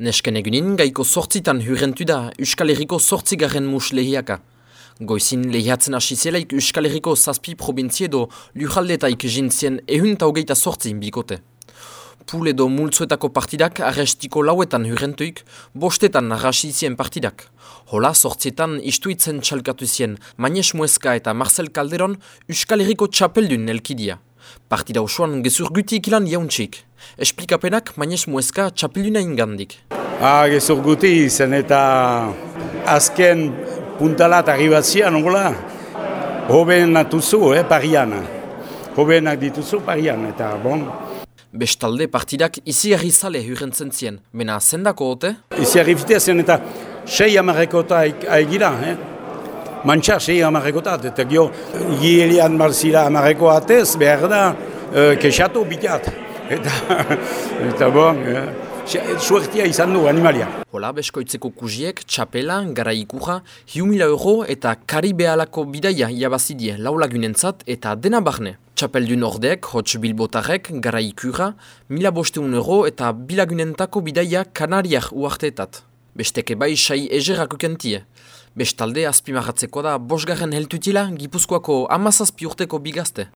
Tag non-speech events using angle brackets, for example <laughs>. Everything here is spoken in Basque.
Nesken egunin, gaiko sortzitan hurrentu da Euskal Herriko sortzigarren mus lehiaka. Goizin lehiatzen hasi zelaik Euskal Herriko zazpi probintzie edo lujaldetaik jintzien ehun eta hogeita bikote. Pul edo multzuetako partidak arrestiko lauetan hurrentuik, bostetan arrasi partidak. Hola sortzietan istuitzen txalkatu zien Manes Mueska eta Marcel Calderon Euskal Herriko txapeldun elkidia. Partida osoan gezur guti ikilan jauntxik. Esplikapenak Manes Mueska txapelduna ingandik. Ah, gezur guti zen eta azken puntalat arribazian, nola? Hoben natuzu, eh, parian. Hobenak dituzu parian, eta bon. Bestalde partidak izi zale hurrentzen zien, mena zendako ote? Izi fitea zen eta sei amarrekota aigira, eh? Mantxa sei amarrekotat, eta gio, gielian marzira amarreko atez, behar da, uh, kexatu bitat. Eta, <laughs> eta bon, eh? suertia izan du animalia. Hola, beskoitzeko kuziek, txapela, gara ikuja, hiumila euro eta karibealako bidaia iabazidie laulagunentzat eta dena barne. Txapeldun ordeek, hotx bilbotarek, gara ikura, mila bosteun euro eta bilagunentako bidaia kanariak uarteetat. Besteke bai sai egerako kentie. Bestalde azpimaratzeko da bosgarren heltutila Gipuzkoako amazazpi urteko bigazte.